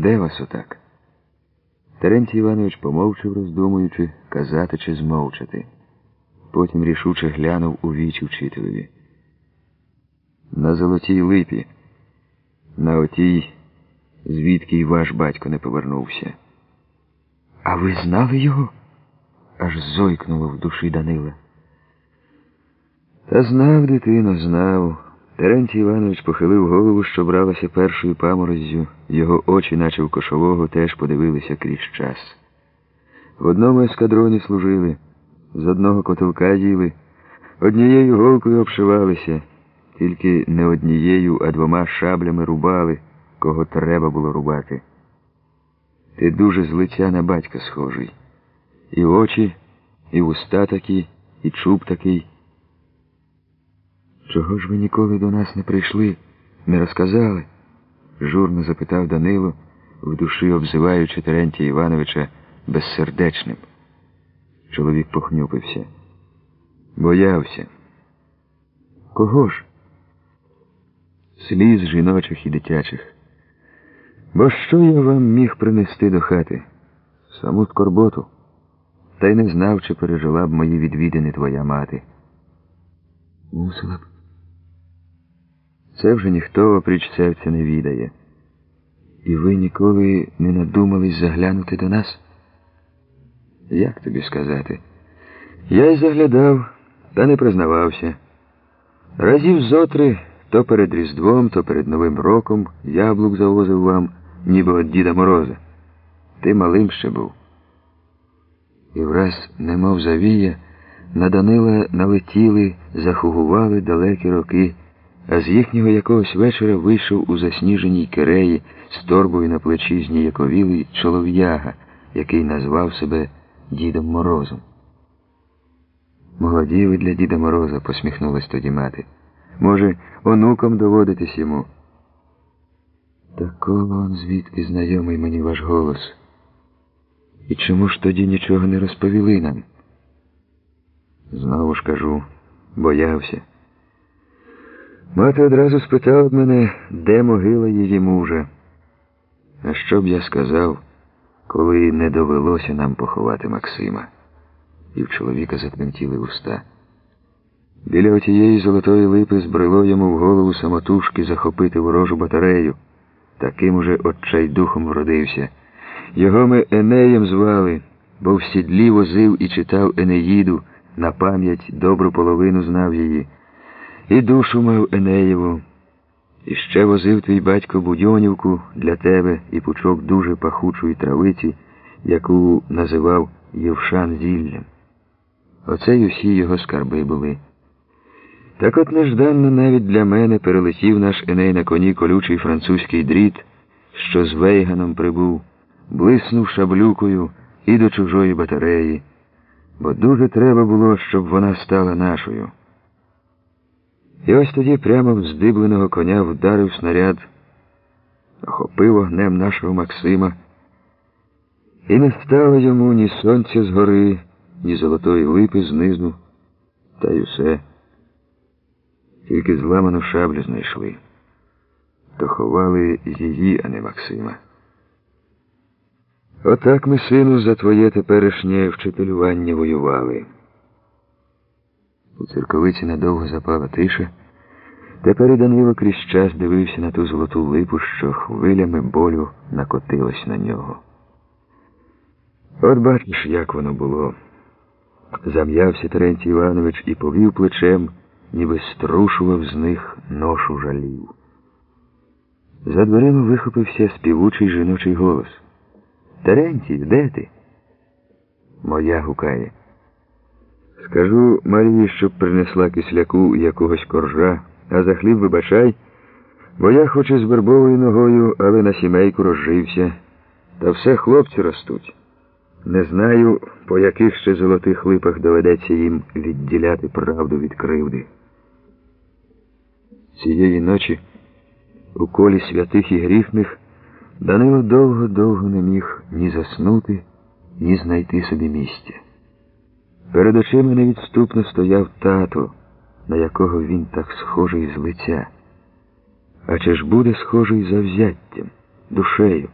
Де вас отак? Терентій Іванович помовчав, роздумуючи, казати чи змовчати. Потім рішуче глянув у вічі вчителеві. На золотій липі, на отій, звідки й ваш батько не повернувся. А ви знали його? аж зойкнуло в душі Данила. Та знав, дитино, знав. Терентій Іванович похилив голову, що бралася першою памороззю. Його очі, наче в кошового, теж подивилися крізь час. В одному ескадроні служили, з одного котелка їли, однією голкою обшивалися, тільки не однією, а двома шаблями рубали, кого треба було рубати. Ти дуже з лиця на батька схожий. І очі, і вуста такі, і чуб такий. Чого ж ви ніколи до нас не прийшли, не розказали? журно запитав Данило, в душі обзиваючи Терентія Івановича безсердечним. Чоловік похнюпився. Боявся. Кого ж? Сліз жіночих і дитячих. Бо що я вам міг принести до хати? Саму скорботу. Та й не знав, чи пережила б мої відвідини твоя мати. Мусила б. Це вже ніхто опріч серця не відає. І ви ніколи не надумались заглянути до нас? Як тобі сказати? Я й заглядав, та не признавався. Разів зотри то перед Різдвом, то перед Новим роком яблук завозив вам, ніби від Діда Мороза. Ти малим ще був. І враз, немов завія, на Данила налетіли, захугували далекі роки, а з їхнього якогось вечора вийшов у засніженій киреї з торбою на плечі зніяковілий чолов'яга, який назвав себе Дідом Морозом. Молоді ви для Діда Мороза, посміхнулась тоді мати. Може, онуком доводитись йому. Такого он звідки знайомий мені ваш голос. І чому ж тоді нічого не розповіли нам? Знову ж кажу, боявся. Мати одразу спитала б мене, де могила її мужа. А що б я сказав, коли не довелося нам поховати Максима? І в чоловіка затремтіли уста. Біля отієї золотої липи збрело йому в голову самотужки захопити ворожу батарею. Таким уже отчайдухом вродився. Його ми Енеєм звали, бо в сідлі возив і читав Енеїду, на пам'ять добру половину знав її. І душу мав Енеєву. І ще возив твій батько Будьонівку для тебе і пучок дуже пахучої травиці, яку називав Євшан зіллям. Оце й усі його скарби були. Так от нежданно навіть для мене перелетів наш Еней на коні колючий французький дріт, що з Вейганом прибув блиснув шаблюкою і до чужої батареї, бо дуже треба було, щоб вона стала нашою. І ось тоді прямо в здибленого коня вдарив снаряд, охопив огнем нашого Максима, і не стало йому ні сонця згори, ні золотої липи знизу, та й усе. Тільки зламану шаблю знайшли, то ховали її, а не Максима. Отак ми, сину, за твоє теперішнє вчителювання воювали. У церковиці надовго запала тиша. Тепер і Данило крізь час дивився на ту золоту липу, що хвилями болю накотилась на нього. От бачиш, як воно було. Зам'явся Терентій Іванович і повів плечем, ніби струшував з них ношу жалів. За дверима вихопився співучий жіночий голос. Терентію, де ти? Моя гукає. Скажу Марії, щоб принесла кисляку якогось коржа, а за хліб вибачай, бо я хоч і з вербовою ногою, але на сімейку розжився. Та все хлопці ростуть. Не знаю, по яких ще золотих липах доведеться їм відділяти правду від кривди. Цієї ночі у колі святих і грішних Данило довго-довго не міг ні заснути, ні знайти собі місця. Перед очима невідступно стояв тато, на якого він так схожий з лиця. А чи ж буде схожий завзяттям, душею?